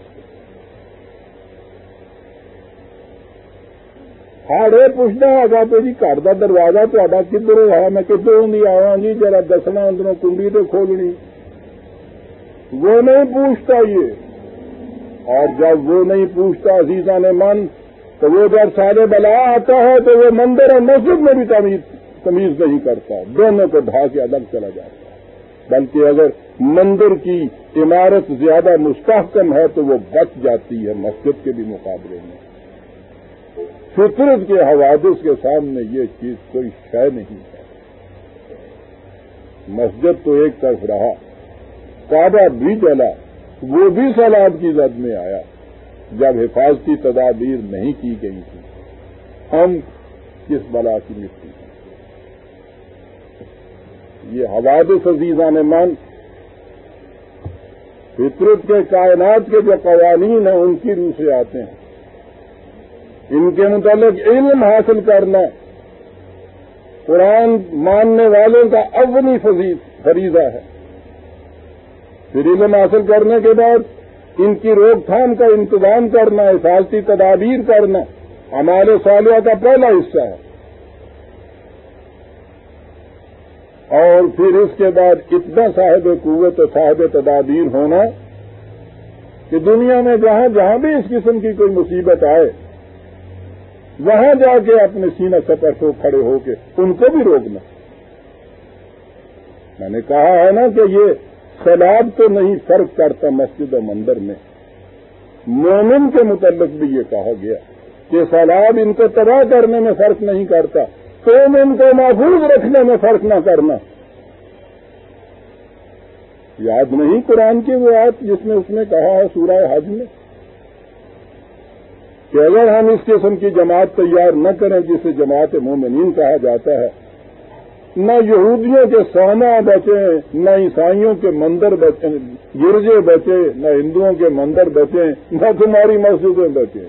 S1: ہاڑے پوچھنا آگا پہ جی گھر کا دروازہ تا کدھر ہے میں کدھر نہیں آیا جی جرا دسنا اندروں کنڈی تو کھولنی وہ نہیں پوچھتا یہ اور جب وہ نہیں پوچھتا عزیزہ نے من تو وہ جب سارے بلا آتا ہے تو وہ مندر اور مسجد میں بھی تمیز نہیں کرتا دونوں کو ڈھا کے الگ چلا جاتا ہے بلکہ اگر مندر کی عمارت زیادہ مستحکم ہے تو وہ بچ جاتی ہے مسجد کے بھی مقابلے میں فطرت کے حوادث کے سامنے یہ چیز کوئی شے نہیں ہے۔ مسجد تو ایک طرف رہا، کعبہ بھی جلا، وہ بھی سیلاب کی زد میں آیا، جب حفاظتی تدابیر نہیں کی گئی تھی۔ ہم کس بلا کی مٹی یہ حوادث عزیزان من فطرت کے کائنات کے جو قوانین ہیں، ان کی روح سے آتے ہیں۔ ان کے متعلق علم حاصل کرنا قرآن ماننے والوں کا اونی فریضہ ہے۔ پھر علم حاصل کرنے کے بعد ان کی روک تھام کا انتظام کرنا، حفاظتی تدابیر کرنا ہمارے سالیہ کا پہلا حصہ ہے۔ اور پھر اس کے بعد اتنا صاحب قوت و صاحب تدابیر ہونا کہ دنیا میں جہاں جہاں بھی اس قسم کی کوئی مصیبت آئے وہاں جا کے اپنے سینہ سفر کو کھڑے ہو کے ان کو بھی روکنا۔ میں نے کہا ہے نا کہ یہ سیلاب تو نہیں، فرق کرتا مسجد و مندر میں۔ مومن کے متعلق بھی یہ کہا گیا کہ سیلاب ان کو تباہ کرنے میں فرق نہیں کرتا تو ان کو محفوظ رکھنے میں فرق نہ کرنا۔ یاد نہیں قرآن کی وہ آیت جس میں اس نے کہا ہے سورہ حج میں؟ کہ اگر ہم اس قسم کی جماعت تیار نہ کریں جسے جماعت مومنین کہا جاتا ہے، نہ یہودیوں کے سونا بچے نہ عیسائیوں کے مندر بچے گرجے بچے نہ ہندوؤں کے مندر بچے نہ تمہاری مسجدیں بچے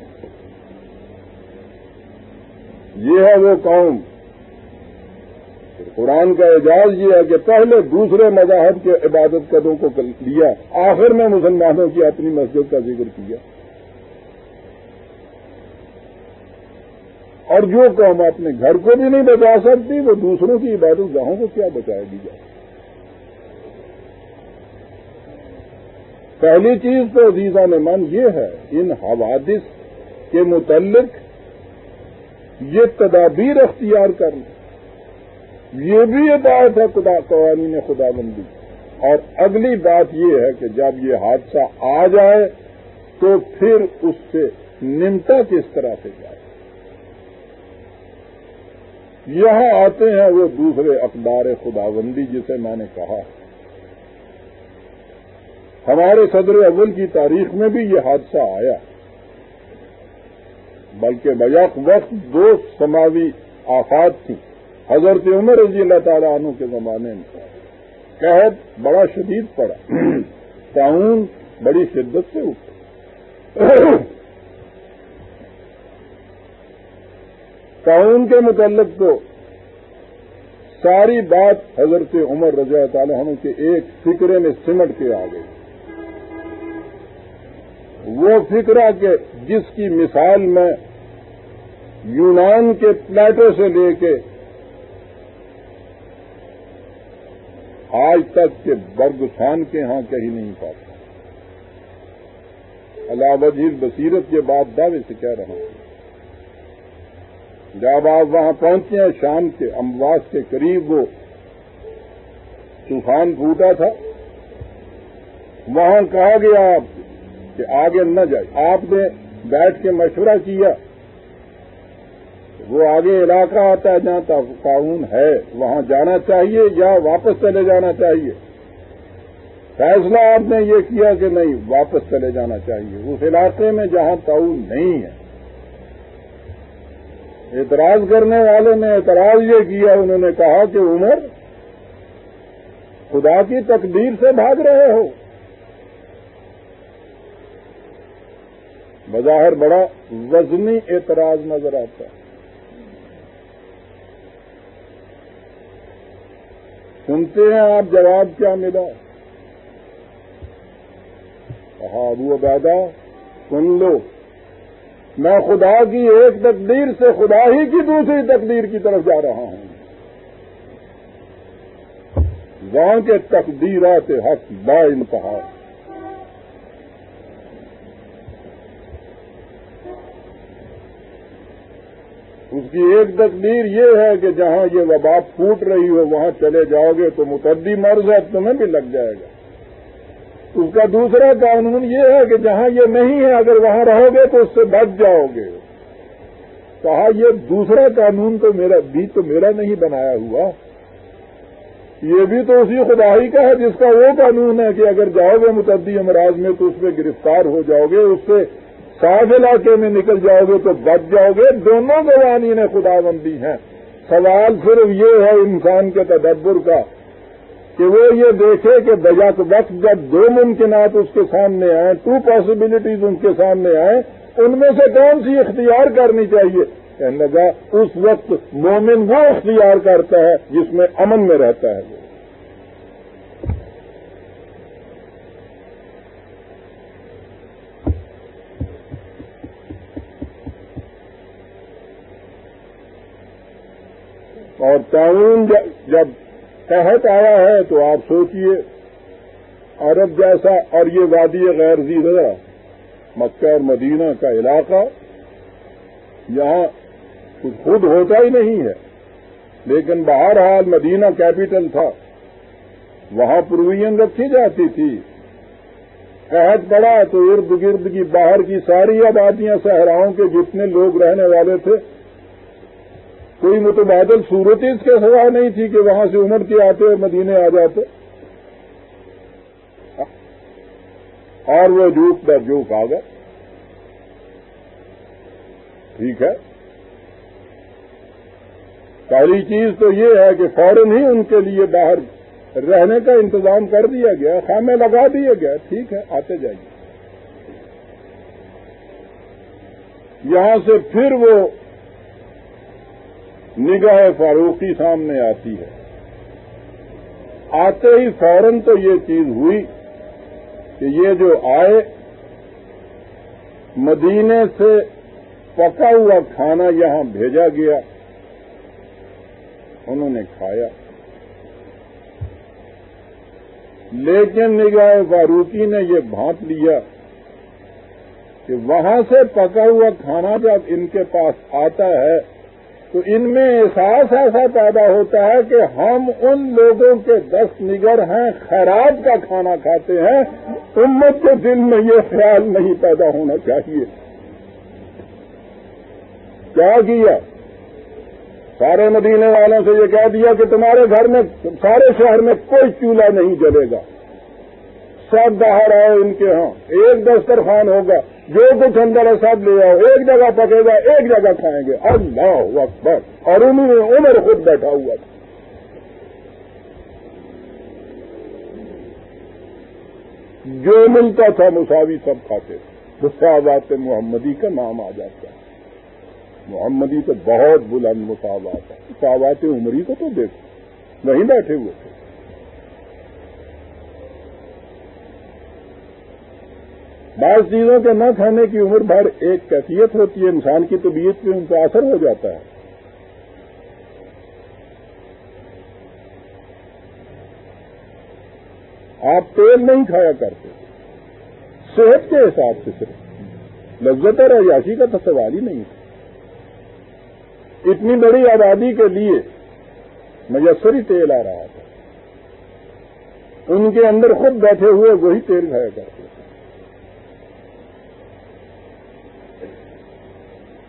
S1: یہ ہے وہ قوم۔ قرآن کا اعجاز یہ ہے کہ پہلے دوسرے مذاہب کے عبادت قدوں کو لیا، آخر میں مسلمانوں کی اپنی مسجد کا ذکر کیا۔ اور جو قوم اپنے گھر کو بھی نہیں بچا سکتی، وہ دوسروں کی عبادت گاہوں کو کیا بچائے گی؟ جائے پہلی چیز تو عزیزہ نے من یہ ہے، ان حوادث کے متعلق یہ تدابیر اختیار کرنا۔ یہ بھی بات ہے خدا، قوانین خدا بندی اور اگلی بات یہ ہے کہ جب یہ حادثہ آ جائے تو پھر اس سے نمتا کس طرح سے جائے؟ یہاں آتے ہیں وہ دوسرے اقدار خداوندی جسے میں نے کہا۔ ہمارے صدر اول کی تاریخ میں بھی یہ حادثہ آیا۔ بلکہ بیک وقت دو سماوی آفات تھیں۔ حضرت عمر رضی اللہ تعالیٰ عنہ کے زمانے میں۔ قحط بڑا شدید پڑا۔ *clears throat* تعاون بڑی شدت سے اٹھا۔ *clears throat* تعاون کے متعلق تو ساری بات حضرت عمر رضا تعالیٰ عنہ کے ایک فکرے میں سمٹ کے آ گئی۔ وہ فکرہ کہ جس کی مثال میں یونان کے پلیٹوں سے لے کے آج تک کے برگسان کے ہاں کہیں نہیں پاتا۔ علاوہ جی بصیرت کے بعد دعوے سے کہہ رہا ہوں۔ جب آپ وہاں پہنچے ہیں، شام کے امواس کے قریب وہ طوفان پھوٹا تھا۔ وہاں کہا گیا آپ کہ آگے نہ جائے آپ نے بیٹھ کے مشورہ کیا۔ وہ آگے علاقہ آتا ہے جہاں تعاون ہے، وہاں جانا چاہیے یا واپس چلے جانا چاہیے۔ فیصلہ آپ نے یہ کیا کہ نہیں، واپس چلے جانا چاہیے۔ اس علاقے میں جہاں تعاون نہیں ہے۔ اعتراض کرنے والے نے اعتراض یہ کیا، انہوں نے کہا کہ عمر، خدا کی تقدیر سے بھاگ رہے ہو۔ بظاہر بڑا وزنی اعتراض نظر آتا۔ ہے سنتے ہیں آپ جواب کیا ملا؟ کہا، ابو عبیدہ، سن لو۔ میں خدا کی ایک تقدیر سے خدا ہی کی دوسری تقدیر کی طرف جا رہا ہوں۔ وہاں کے تقدیرات حق با انتہا۔ اس کی ایک تقدیر یہ ہے کہ جہاں یہ وبا پھوٹ رہی ہو، وہاں چلے جاؤ گے تو متدی مرض ہے، تمہیں بھی لگ جائے گا۔ اس کا دوسرا قانون یہ ہے کہ جہاں یہ نہیں ہے، اگر وہاں رہو گے تو اس سے بچ جاؤ گے۔ کہا، یہ دوسرا قانون تو میرا، بھی تو میرا نہیں بنایا ہوا۔ یہ بھی تو اسی خدائی کا ہے جس کا وہ قانون ہے کہ اگر جاؤ گے متعدی امراض میں تو اس میں گرفتار ہو جاؤ گے، اس سے صاف علاقے میں نکل جاؤ گے تو بچ جاؤ گے۔ دونوں زبانی نے خدا بندی ہیں۔ سوال صرف یہ ہے انسان کے تدبر کا کہ وہ یہ دیکھے کہ بجٹ وقت جب دو ممکنات اس کے سامنے آئیں ٹو پاسبلٹیز ان کے سامنے آئیں، ان میں سے کون سی اختیار کرنی چاہیے؟ کہنے لگا، اس وقت مومن وہ اختیار کرتا ہے جس میں امن میں رہتا ہے۔ وہ اور تعاون جب تحت آیا ہے تو آپ سوچئے، عرب جیسا اور یہ وادی غیر زیرہ، مکہ اور مدینہ کا علاقہ، یہاں کچھ خود ہوتا ہی نہیں ہے۔ لیکن بہرحال مدینہ کیپٹل تھا۔ وہاں پروین رکھی جاتی تھی۔ قحط پڑا تو ارد گرد کی باہر کی ساری آبادیاں صحراؤں کے جتنے لوگ رہنے والے تھے کوئی متبادل صورت اس کے سوا نہیں تھی کہ وہاں سے عمر کے آتے اور مدینے آ جاتے۔ اور وہ جھوک در جھوک آ گئے۔ ٹھیک ہے۔ پہلی چیز تو یہ ہے کہ فوراً ہی ان کے لیے باہر رہنے کا انتظام کر دیا گیا خامے لگا دیے گئے۔ ٹھیک ہے، آتے جائیے۔ یہاں سے پھر وہ نگاہ فاروقی سامنے آتی ہے۔ آتے ہی فوراً تو یہ چیز ہوئی کہ یہ جو آئے، مدینے سے پکا ہوا کھانا یہاں بھیجا گیا۔ انہوں نے کھایا۔ لیکن نگاہ فاروقی نے یہ بھانپ لیا کہ وہاں سے پکا ہوا کھانا جب ان کے پاس آتا ہے تو ان میں احساس ایسا پیدا ہوتا ہے کہ ہم ان لوگوں کے دست نگر ہیں، خیرات کا کھانا کھاتے ہیں۔ امت کے دل میں یہ خیال نہیں پیدا ہونا چاہیے۔ کیا کیا؟ سارے مدینے والوں سے یہ کہہ دیا کہ تمہارے گھر میں، سارے شہر میں کوئی چولہا نہیں جلے گا۔ سب باہر آؤ ان کے ہاں۔ ایک دسترخوان ہوگا۔ جو کچھ اندر ہے سب لے آؤ ایک جگہ پکے گا، ایک جگہ کھائیں گے۔ اللہ اکبر۔ اور انہوں نے عمر خود بیٹھا ہوا تھا۔ جو ملتا تھا مساوی سب کھاتے۔ تھے مساوات محمدی کا نام آ جاتا۔ ہے محمدی تو بہت بلند مساوات ہے۔ مساوات عمری کو تو دیکھو۔ وہیں بیٹھے ہوئے تھے۔ بعض چیزوں کے نہ کھانے کی عمر بھر ایک کیفیت ہوتی ہے، انسان کی طبیعت پہ ان کا اثر ہو جاتا ہے۔ آپ تیل نہیں کھایا کرتے۔ صحت کے حساب سے صرف۔ لذت اور عیاشی کا تو سوال ہی نہیں اتنی بڑی آبادی کے لیے میسری تیل آ رہا تھا۔ ان کے اندر خود بیٹھے ہوئے وہی تیل کھایا کرتے۔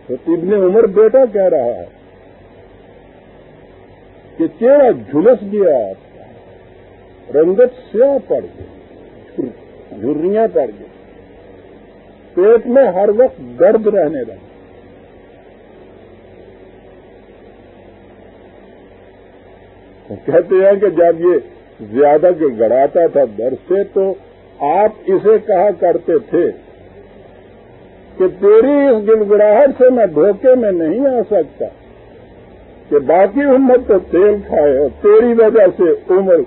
S1: تو ابن عمر بیٹا کہہ رہا ہے کہ چہرہ جھلس گیا آپ کا رنگت سیاہ پڑ گئی جھریاں پڑ گئی۔ پیٹ میں ہر وقت درد رہنے لگا۔ کہتے ہیں کہ جب یہ زیادہ جو گڑاتا تھا در سے تو آپ اسے کہا کرتے تھے کہ تیری اس گڑگڑاہٹ سے میں دھوکے میں نہیں آ سکتا، کہ باقی امت تو تیل کھائے اور تیری وجہ سے عمر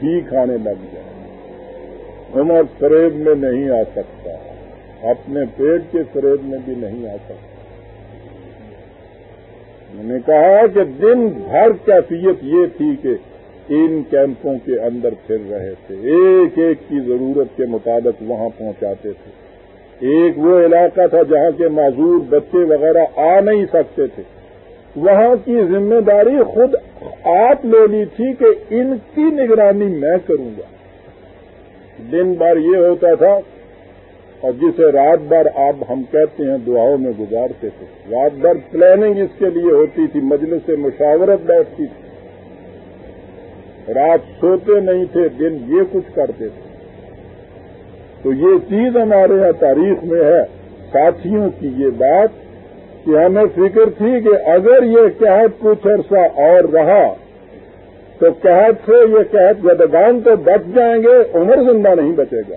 S1: گھی کھانے لگ جائے۔ عمر فریب میں نہیں آ سکتا، اپنے پیٹ کے فریب میں بھی نہیں آ سکتا۔ میں نے کہا کہ دن بھر کیفیت یہ تھی کہ ان کیمپوں کے اندر پھر رہے تھے، ایک ایک کی ضرورت کے مطابق وہاں پہنچاتے تھے۔ ایک وہ علاقہ تھا جہاں کے معذور بچے وغیرہ آ نہیں سکتے تھے۔ وہاں کی ذمہ داری خود آپ لے لی تھی کہ ان کی نگرانی میں کروں گا۔ دن بھر یہ ہوتا تھا، اور جسے رات بھر آپ ہم کہتے ہیں دعاؤں میں گزارتے تھے۔ رات بھر پلاننگ اس کے لیے ہوتی تھی، مجلس سے مشاورت بیٹھتی تھی۔ رات سوتے نہیں تھے، دن یہ کچھ کرتے تھے۔ تو یہ چیز ہمارے یہاں تاریخ میں ہے۔ ساتھیوں کی یہ بات کہ ہمیں فکر تھی کہ اگر یہ قحط کچھ عرصہ اور رہا تو قحط سے یہ قحط زدگان تو بچ جائیں گے، عمر زندہ نہیں بچے گا۔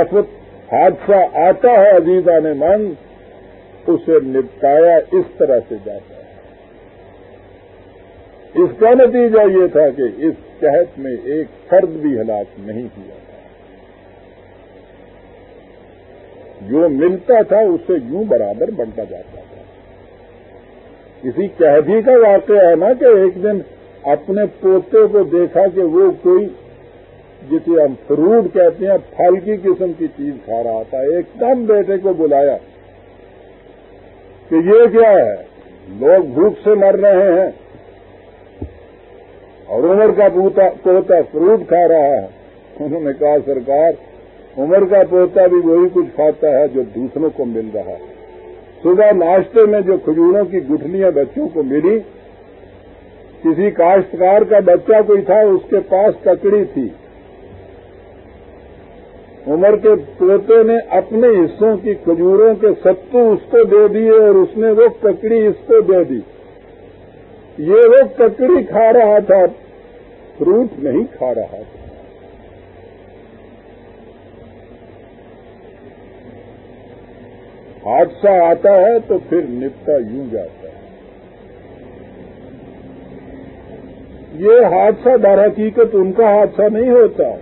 S1: آفت حادثہ آتا ہے عزیزہ نے من، اسے نپٹایا اس طرح سے جاتا ہے۔ اس کا نتیجہ یہ تھا کہ اس قحط میں ایک فرد بھی ہلاک نہیں ہوا تھا۔ جو ملتا تھا اس سے یوں برابر بنتا جاتا تھا۔ کسی قیدی کا واقعہ ہے نا کہ ایک دن اپنے پوتے کو دیکھا کہ وہ کوئی جسے ہم فروٹ کہتے ہیں پھل کی قسم کی چیز کھا رہا تھا۔ ایک دم بیٹے کو بلایا کہ یہ کیا ہے؟ لوگ بھوک سے مر رہے ہیں۔ اور عمر کا پوتا پوتا فروٹ کھا رہا ہے۔ انہوں نے کہا، سرکار، عمر کا پوتا بھی وہی کچھ کھاتا ہے جو دوسروں کو مل رہا ہے۔ صبح ناشتے میں جو کھجوروں کی گٹھلیاں بچوں کو ملی، کسی کاشتکار کا بچہ کوئی تھا، اس کے پاس ککڑی تھی۔ عمر کے پوتے نے اپنے حصوں کی کھجوروں کے ستو اس کو دے دیے اور اس نے وہ ککڑی اس کو دے دی۔ یہ وہ ککڑی کھا رہا تھا، فروٹ نہیں کھا رہا تھا۔ حادثہ آتا ہے تو پھر نپٹا یوں جاتا ہے۔ یہ حادثہ در حقیقت ان کا حادثہ نہیں ہوتا،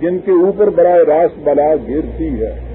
S1: جن کے اوپر براہ راست بلا گرتی ہے۔